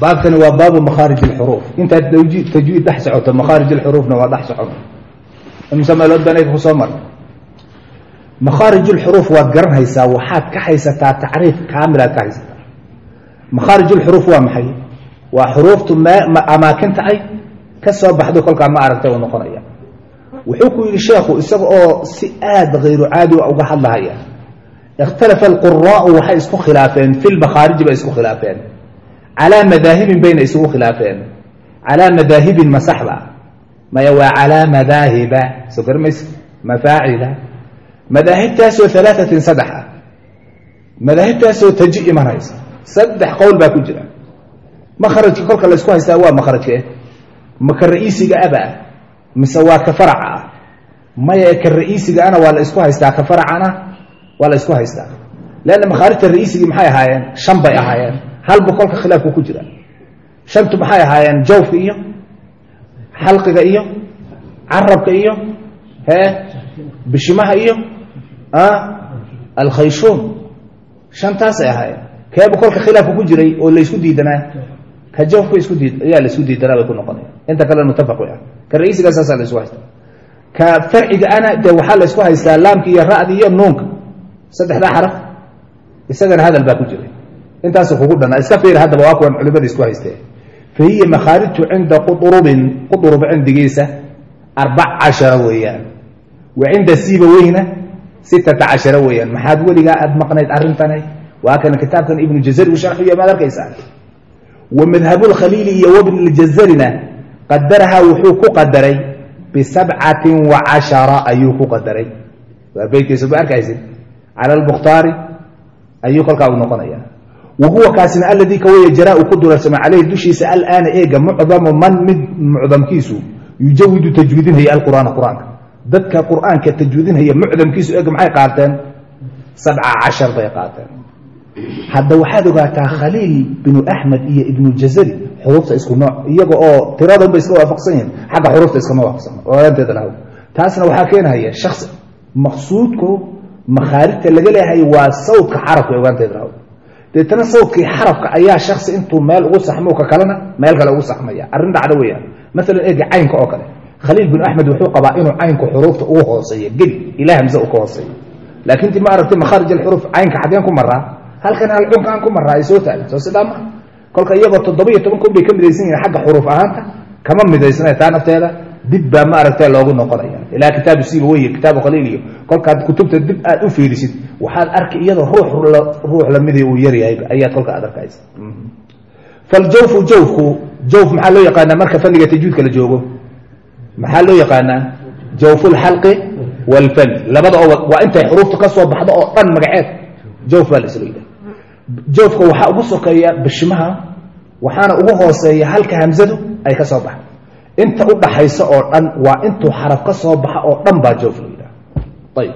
baabkani waa baabu makhaarij اlxuruuf intaad tajwiid dhex socoto makhaarij اlxuruufna waa dhex socon imse meelood baan ku soo marnay makhaarij اlxuruuf waad garanhaysaa waxaad ka haysataa tacriif kaamilaad ka haysataa makhaarij اlxuruuf waa maxay waa xuruuftu amaakinta ay ka soo baxdo kolkaa ma aragtay uu noqonaya wuxuu ku yidhi sheekhu isaga oo si aad hayru caadi uga hadlahaya ikhtalafa alquraau waxay isku khilaafeen fi lmakhaariji bay isku khilaafeen calaa madaahibin bayna isugu khilaafeen calaa madaahibin masaxda maya waa calaa madaahiba soo garmaysa mafaacila madaahibtaasoo alaaatin saddex ah madaahibtaasoo taji imanaysa saddex qowl baa ku jira makhrajka kolka la ysku haystaa waa makhrajke maka ra'iisiga aba mise waa ka faraca ah maya ka ra'iisiga ana waa la isku haystaa ka faracana waa la isku haystaa leanna makhaarijta ra'iisigii maxay ahaayeen shan bay ahaayeen halbu kolka khilaafku ku jira. Shantu maxay ahaayeen? Jawfka iyo xalqiga iyo carabka iyo bishimaha iyo alkhayshuum shantaasay ahaayeen. Keebu kolka khilaafku ku jiray oo laysku diidanaa? Ka jawfka ayaa la isku diidanaa bay ku noqonaya. Inta kale mutafaq way ah. Ka ra'iisiga saasaa la isku haystaa ka farciga ana dee waxaa la isku haystaa laamka iyo ra'da iyo nuunka? Saddexdaa xaraf. Isagana hadal baa ku jiray intaasu kugu dhanaa iska fiir haddaba waa kuwan culimada isku haystee. Fa hiya makhaarijtu cinda quurubin qudurub cindigiisa arbac cashara weeyaan. Wa cinda siiba weyna sittata cashara weeyaan. Maxaad weligaa aad maqnayd arrintani waa kan kitaabkan ibnu jazari uu sharxiyo maad arkaysaa? Wa madhabulkhaliili iyo wabni ljazarina qadarahaa wuxuu ku qadaray bisabcatin wa cashara ayuu ku qadaray. Waa beytkiisa ma arkaysid? Cala almukhtaari ayuu kolkaa u noqonaya wa huwa kaasina aladii kawaya jaraa ku durarsamay caleyhi dushiisa alaana eega mucdamu man mid mucdamkiisu yujawidu tajwiidinhaya alqur'aana qur'aanka. Dadka qur'aanka tajwiidinhaya mucdamkiisu eega maxay qaateen? Sabca cashar bay qaateen. Hadda waxaad ogaataa khaliil binu axmed iyo ibnu jazari xuruufta isku nooc iyaga oo tiradanba iska waafaqsan yihiin xagga xuruufta iskama waafaqsan ogaanteeda lahaw. Taasna waxaa keenahaya shasi maqsuudku makhaarijta laga leeyahay waa sawdka xarafka ogaanteeda deetana sawdkii xarafka ayaa shaksi intuu meel ugu saxmo ka kalena meel kale ugu saxmaya. Arrin dhacdo weeyaan. Maalan eega caynka oo kale. Khaliil binu axmed wuxuu qabaa inuu caynku xuruufta ugu hooseeyo. Geli ila hamse uu ka hooseeyo. Laakiin ti ma aragtay makhaarij alxuruuf caynka xaggeen ku maraa? Halkan halcunka aan ku maraa ay soo taagan soo sidaa maa kolka iyagoo toddoba iyo toban kun bay ka midaysan yihiin xagga xuruuf ahaanta. Kama midaysna taa nafteeda dib baa ma aragtay loogu noqonaya. Ilaa kitaabu siiba wey kitaabu khaliil iyo kolkaad kutubta dib aad u fiirisid waxaad arki iyadoo ruux lamidi uu yaryahay ayaad kolka aad arkaysa. Faljawfu jawfku jawf maxaa loo yaqaanaa? Marka fanniga tajuudka la joogo. Maxaa loo yaqaanaa? Jawfu lxalqi waalfani labada oo waa intay xuruufta ka soo baxdo oo dhan magaceed. Jawf baa la isla yidhaha jawfka waxaa ugu sokeeya bishimaha waxaana ugu hooseeya halka hamsadu ay ka soo baxdo inta u dhaxaysa oo dhan waa intuu xaraf ka soo baxa oo dhan baa jawf la yidhaha. Ayib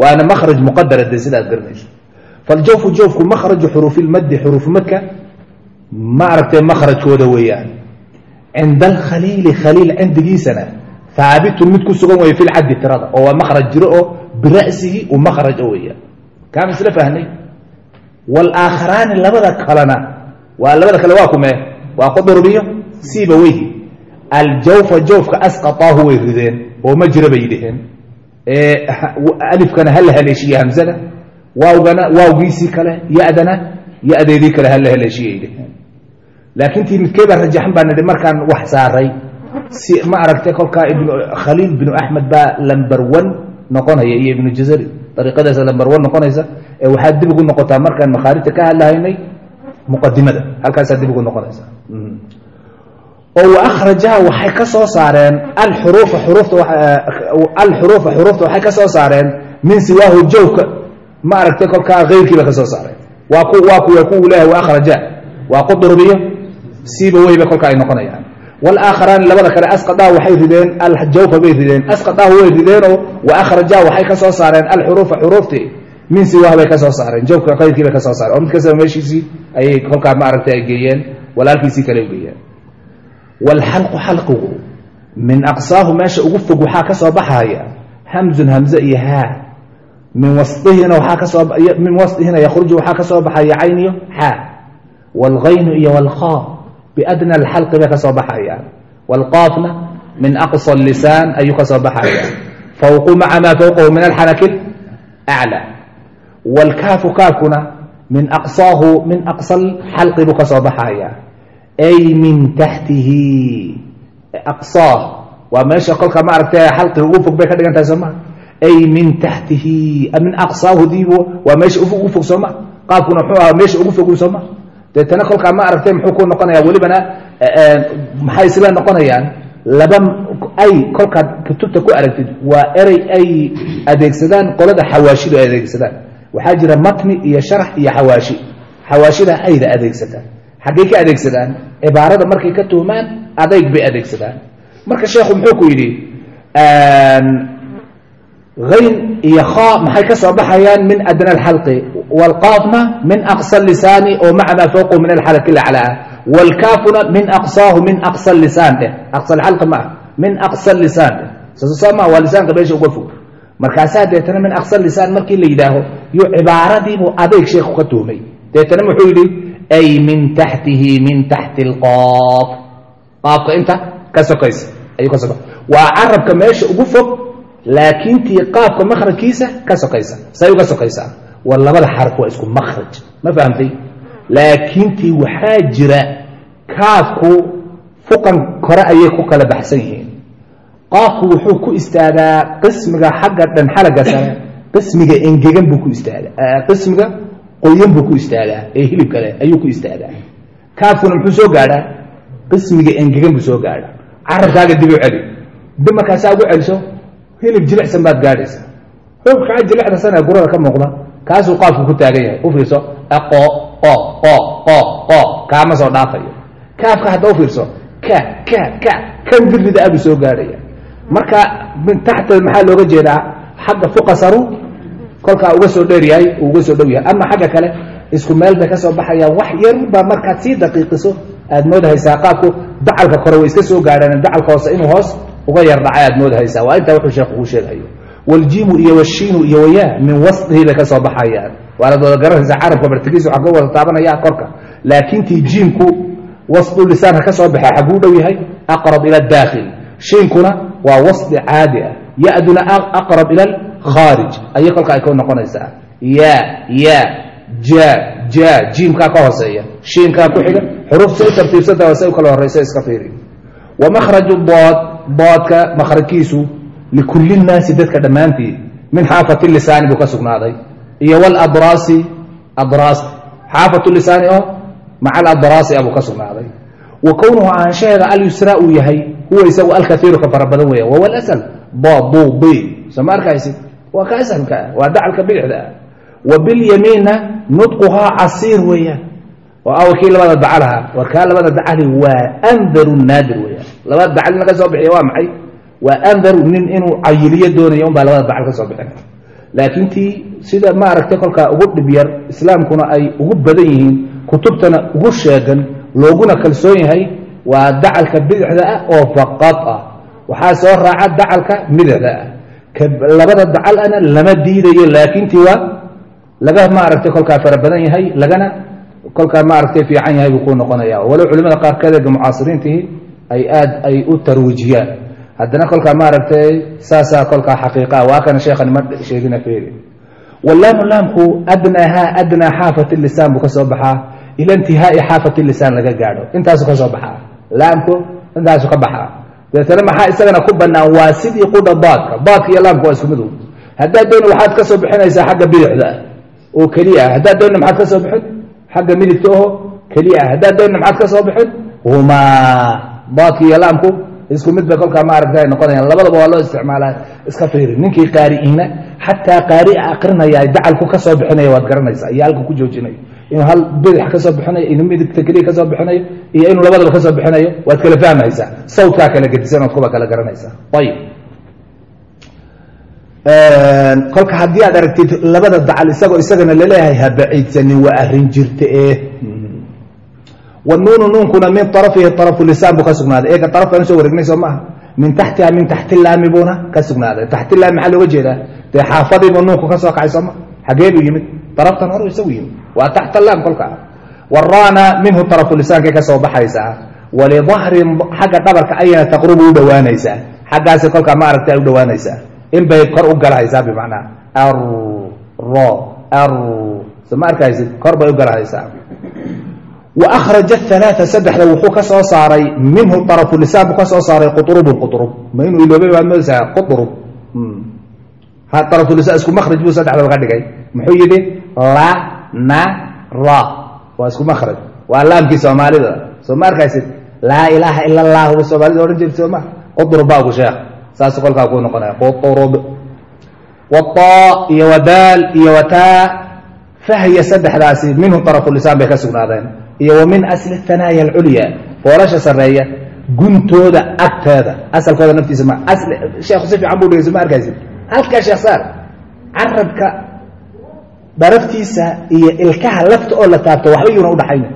waana makhraj muqadara dee sidaad garanayso. Faljawfu jawfku makhraju xuruufi lmaddi xuruufu madka ma aragtay makhrajkooda weeyaan. Cinda alkhaliili khaliil cindigiisana haabitun mid ku sugan weeye fi lcaddi tirada oo waa makhraj jiro oo bira'sihi uu makhraja weeyaan. Kaan isla fahnay waalaakharaani labada kalena waa labada kale waa kume waa qudurbiyo siiba weyhi aljawfa jawfka asqataahu way rideen oo ma jira bay yidhaheen alifkana ha la haleeshiye hamsada waawgana waawgiisii kale yadana yadeedii kale ha la haleeshiye yidhaheen laakiin tii midkeebaa rajaxan baa nidhi markaan wax saaray si ma aragtay kolkaa khaliil binu axmed baa lamber one noqonaya iyo ibnu jazari ariiqadaasa lamber one noqonaysa ee waxaad dib ugu noqotaa markaan makhaarijta ka hadlahaynay muqadimada halkaasaa dib ugu noqonaysa oo waahrajaha waxay ka soo saareen alxuruufa alxuruufa xuruufta waxay ka soo saareen min siwaahu jawka. Ma aragtay kolkaa keyrkiiba ka soo saareen. Waa ku waa kuwa ku leeyahay waakhraja waa qudurbiyo siiba weyba kolka ay noqonayaan. Walaaakharaani labada kale asqadaa waxay rideen aljawfa bay rideen. Asqadaahu way rideenoo waakhraja waxay ka soo saareen alxuruufa xuruuftii min siwaah bay ka soo saareen. Jawka keyrkii bay ka soo saareen. Oo mid kastaba meeshiisii ayay kolkaa ma aragtay ay geeyeen. Walaalkiisii kale geeyeen waalxalqu xalqigu min aqsaahu meesha ugu fog waxaa ka baxaya hamzun hamze iyo haa min wasihina yakhruju waxaa ka baxaya cayn iyo xaa waalkaynu iyo waalqaaf biadna alxalqi bay ka baxayaan waalqaafna min aqsa lisaan ayuu ka baxaya fawqu maca maa fawqahu min alxanaki aclaa waalkaafu kaafkuna min aqsaahu min aqsa alxalqi buu ka soo ay min taxtihi aqصaa waa meesha kolka maaragtay xalqiga ugu fog bay ka dhigan tahay soo maa ay min taxtihi min aqصaahu diibu waa meesha ugu fog soo ma qaafkuna muxuu ahaa meesha ugu fogu soo ma deetana kolkaa ma aragtay muxuu ku noqonaya welibana maxay isla noqonayaan laba ay kolkaad kutubta ku aragtid waa erey ay adeegsadaan qolada xawaashidu ay adeegsadaan waxaa jira matni xaggay ka adeegsadaan cibaarada markay ka tuhmaan adayg bay adeegsadaan. Marka sheekhu muxuu ku yidhi ayn iyo khaa maxay ka soo baxayaan min adna alxalqi waalqaafna min aqsa lisaani oo macmaa fowqahu min alxalqi laclaa waalkaafuna min aqsaahu min aqsa lisaan dheh aqsa alxalqi ma min aqsa lisaan dheh sasoo waa lisaanka meesha uga fog. Markaasaa deetana min aqsa lisaan markii la yidhaaho yuu cibaaradiibuu adayg sheekhu ka tuhmay deetana muxuu yidhi ay min taxtihi min taxti اlqaaf qaafka inta ka sokaysa ayuu ka soka waa carabka meesha ugu fog laakiin tii qaafka makrajkiisa ka sokaysa say uga sokaysaa war labada xaraf waa isku makraj ma fahamtay laakiin tii waxaa jira kaafku fuqan kore ayay ku kala baxsan yihiin qaafku wuxuu ku istaagaa qismiga xagga dhan xalaga sare qismiga engegan buu ku istaagaa qismiga qoyan buu ku istaagaa ee hilib kale ayuu ku istaagaa. Kaafkuna muxuu soo gaadhaa? Qismiga engegan buu soo gaadhaa. Carabkaaga dib u celi. Dib markaasaa ugu celiso hilib jilicsan baad gaadhaysa hubkaa jilicdasan ee gurada ka muuqda kaasuu qaafku ku taagan yahay. U fiirso qo qo qo qo qo kaama soo dhaafayo. Kaafka hadda u fiirso ka ka ka kan dirrida abuu soo gaadhaya marka taxta maxaa looga jeedaa? Xagga fuqasaru kolkaa uga soo dheer yahay uu uga soo dhow yahay. Ama xagga kale isku meel bay ka soo baxayaan wax yar baa markaad sii daqiiqiso aad moodahaysaa qaabku dacalka kore way iska soo gaadhaan dacalka hoose inuu hoos uga yar dhacay aad moodahaysaa waa intaa wuxuu sheekhu kuu sheegayo. Waljiimu iyo washiinu iyo wayaa min wasdihi bay ka soo baxayaan waanad wada garanaysaa carabka bartigiisa waxaa ka wada taabanaya korka. Laakiin jiimku wasdu lisaanka ka soo baxay xaguu dhow yahay aqrab ila daakhil. Shiinkuna waa wasdi caadi ah. Ya-duna aqrab ila alkhaarij ayay kolka ay ka noqonaysaa. Ya ya ja ja jiimkaa ka hooseeya. Shiinkaa ku xiga. Xurufta u tartiibsanta hoose u kala horeysa iska fiiri wa makhraju dood doodka makhrajkiisu likulli nnaasi dadka dhammaantii min xaafati lisaani buu ka sugnaaday. Iyo waladraasi adraasta xaafatu lisaani oo maca aladraasi abuu ka sugnaaday. Wa kownuhu ahaanshaheeda alyusraa uu yahay huwa isagu alkaiiru ka fara badan weya wahuwa alasal bobu b soo ma arkaysid waa ka asalka ah waa dacalka bidixda. Wa bilyamiinna nudquhaa casiir weeyaan. Oo awa kii labada dacalaha. War kaa labada dacali waa andaru naadir weeyaan. Labada dacal laga soo bixiya waa maxay? Waa andaru nin inuu cayiliyo doonaya unbaa labada dacal ka soo bixinaya laakiin tii sida maaragtay kolkaa ugu dhib yar islaamkuna ay ugu badan yihiin kutubtana ugu sheegan looguna kalsoon yahay waa dacalka bidixda ah oo faqad ah. Waxaa soo raaca dacalka midixda ah labada dacal ana lama diidayo laakiin tii waa laga maaragtay kolkaa fara badan yahay lagana kolkaa maaragtay fiican yahay buu ku noqonaya. Walow culimada qaarkeed eega ay aad ay u tarwiijiyaan. Haddana kolkaa maaragtay saasaa kolkaa xaqiiqaa waa kana sheekhan ma sheegina feeri wallaamu laamku adnaaha adnaa xaafati lisaan buu ka baxaa. Ila intihaai xaafati lisaan laga gaadho. Intaasu ka baxaa. Laamku intaasu ka baxaa deetana maxaa isagana ku bannaan? Waa sidii qudha baadka baadka iyo laamka waa isku mid haddaad dooni waxaad ka bixinaysaa xagga bidixda oo keliya. Ah haddaad doonna maxaad ka bixin? Xagga midigta oho keliya. Ah haddaad doonna maxaad ka bixin? Humaa baadka iyo laamku isku mid kolkaa maaragta ay noqonayaan. Labadaba waa loo isticmaalaa. Iska fiiri. Ninkii qaari'ina xataa qaari'a akrinaya dacalku ka bixinaya waad garanaysaa. Iyo halka ku joojinayo inuu hal bidix ka soo bixinayo inuu midigta keliya ka soo bixinayo iyo inuu labadaba ka soo bixinayo waad kala fahmaysaa. Sawtkaa kala gedisan ood kuba kala garanaysaa. Ayib. Kolka haddii aad aragtid labada dacal isagoo isagana la leeyahay ha baciidsanin waa arrin jirta eh. Wanuunu nuunkuna min arafihi arafu lisaan buu ka sugnaaday eega arafkaan u soo wareegnay soo maaha. Min taxtiha min taxti laami buuna ka sugnaaday taxti laami maxaa looga jeedaa? Dee xaafadiibuu nuunku ka soo kacay sooma xagee buu yimid araftan hore isagu yimid. Waa taxta laam kolka waraana minhu tarafu lisaankay ka baxaysaa walidahrin xagga dhabarka ayana taqrubu u dhowaanaysaa xaggaasi kolkaa ma aragta ay u dhowaanaysaa in kor u galahaysaa bimacnaa. Ar ro ar so arkaysid? Kor bay u galahaysaa wa akhraja halaaa saddexda wuxuu ka soo saaray minhu tarafu lisaan buu ka soo saaray qutrubun qutrub. Ma inuu iloobay baad moodaysaa qutrub. Ha tarafulisaan isku makhraj buu saddexdaba ka dhigay. Muxuu yidhi la na ra. Waa isku makhraj. Waa laamkii soomaalida. Soo ma arkaysid laa ilaaha ila allahu soomaalida odhan jirta sooma qutrub baa ku sheekh. Saas kolkaa kuu noqonaya qutrub wata iyo wadaal iyo wataa fahya saddexdaasi minhu tarafu lisaan bay ka sugnaadeen. Iyo wa min asli hanaaya alculya foolasha sarreeya guntooda agteeda. Asalkooda naftiisa ma sheekhu si fiican buu dhegeyso ma arkaysid? Halkaa sheekh saar carabka daraftiisa iyo ilkaha lafta oo la taabto waxba yuuna udhaxaynin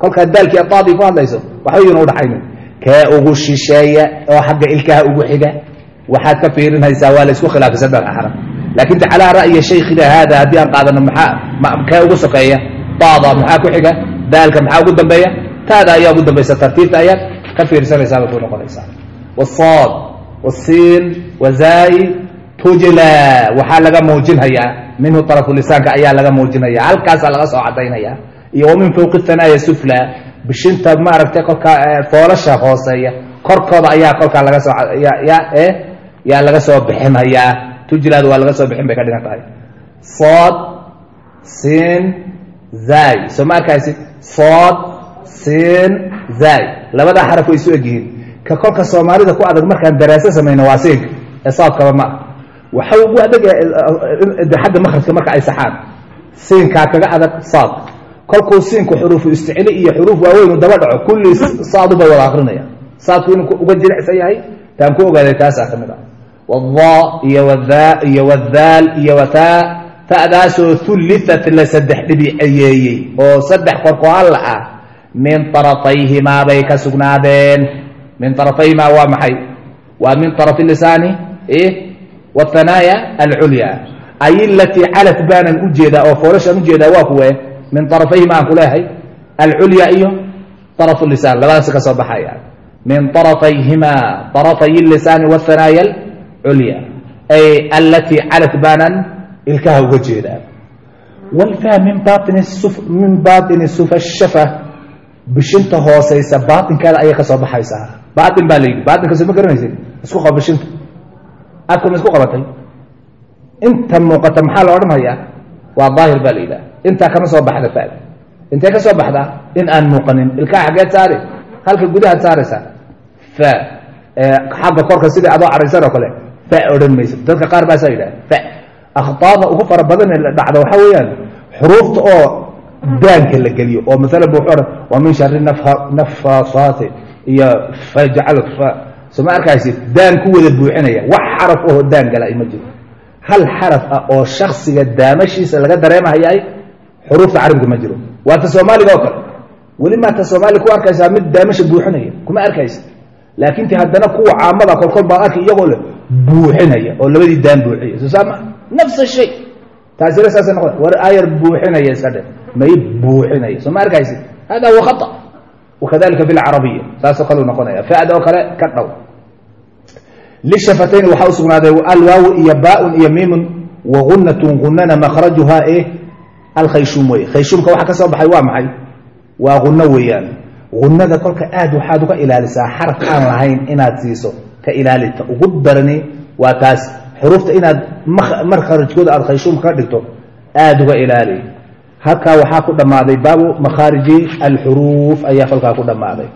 kolkaa daalkii adaadii ku hadlayso waxba yuuna udhaxaynin kee ugu shisheeya oo xagga ilkaha ugu xiga? Waxaad ka fiirinaysaa waa la isku khilaafay saddex axram laakiin de calaa ra'yi shaykhina haada haddii aan qaadano maxaa kee ugu sokeeya daada maxaa ku xiga? Daalka maxaa ugu dambeeya? Taada ayaa ugu dambaysa tartiibta ayaad ka fiirsanaysaa bay ku noqonaysaa. Wasaad wasiin wazaayi tujla waxaa laga muujinhayaa minhu tarafu lisaanka ayaa laga muujinaya halkaasaa laga soo cadaynaya iyo wa min fawqi hanaaya sufla bishinta maaragtay kolkaa foolasha hooseeya korkooda ayaa kolkaa laga soo yaa laga soo bixinhayaa tujlaadu waa laga soo bixin bay ka dhigan tahay sood siin zay soo ma sood siin zay labadaa xaraf way isu egyihiin ka kolka soomaalida ku adag markaan daraaso samayno waa siinka ee soodkaba ma ah waxa ugu adag xagga makrajka marka ay saxaan. Siinkaa kaga adag saad. Kolkuu siinku xuruufu isticli iyo xuruuf waaweynu daba dhaco kulli saadu bay wada akrinaya. Saadku inuu uga jilicsan yahay taan ku ogaaday taasaa ka mid ah. Wada iyo wadaa iyo wadaal iyo wataa ta'daasoo hullitat la saddex dhibiceyeeyey oo saddex korkohalla ah. Min tarafayhimaa bay ka sugnaadeen. Min tarafayhimaa waa maxay? Waa min tarafi lisaani wاhanaaya alculya ay alatii calad baanan u jeedaa oo foorashaan u jeedaa waa kuwe. Min arafayhima aan kuleehay alculya iyo araf lisaan. Labadaas ka soo baxaya. Min arafayhima arafay lisaani wاhanaaya culya ay alatii calad baanan ilkaha uga jeedaa walfa min baini sufa shafa. Bishinta hooseysa baainkeeda ayay ka soo baxaysaa. Baain baa la yidhi. Baainkaso ma garanaysid? Isku qabishinta afka ma isku qabatay. Inta muuqata maxaa la odhanhayaa waa daahir baa la yidhaha. Intaa kama soo baxda fada intee ka soo baxdaa in aan muuqanin. Ilkaha xaggeed saari. Halka gudahaad saaraysaa fa xagga korka sidai adoo caraysan oo kale. Fa odhan maysa dadka qaar baasaa yidhaha. Fa akhtaada ugu fara badan ee dhacda waxaa weeyaan xuruufta oo daanka la geliyo oo maalan bu wuxuu odhan wa min shari nafaasaati iyo fajcal fa soo ma arkaysid daan ku wada buuxinaya wax xaraf ahoo daan gala ma jiro. Hal xaraf ah oo shaksiga daamashiisa laga dareemahayaay xuruufta carabiga ma jiro. Waa ta soomaaliga oo kale. Weli maa ta ku arkaysaa mid daamasha buuxinaya. Kuma arkaysa laakiin ti haddana kuwa caamada kolkol baa arki iyagoo le buuxinaya oo labadii daan buuxiya soo saama nafsa shay. Taasina saasa noqon. War ayar buuxinaya iska may buuxinaya. Soo ma arkaysid hada huwa khata. Wakadalika fi lcarabiya saasoo kale u noqonaya. Fada oo kale ka dhow lishafatayni waxaa u alwaawu iyo baaun iyo miimun wagunatun gunana makhrajuhaa e alkhayshuum wey khayshuumka waxa ka soo baxay waa maxay waa guno weeyaan gunada kolka aad waxaad uga ilaalisaa xaraf aan lahayn inaad siiso ka ilaalita ugu darani waa taas xuruufta inaad makhrajkooda aad khayshuum ka dhigto aad uga ilaali halkaa waxaa ku dhammaaday baabu makhaariji alxuruuf ayaa falkaa ku dhammaaday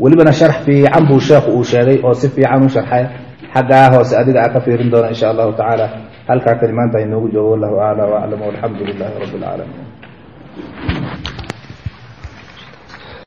welibana sharx fiican buu sheekhu uu sheegay oo si fiican u sharxay xaggaa hoose adiga aa ka fiirin doona insha allahu tacaala halkaa kalimaanta inoogu joogo wallahu acla waclam walxamdu lilahi rabbi اlcaalamiin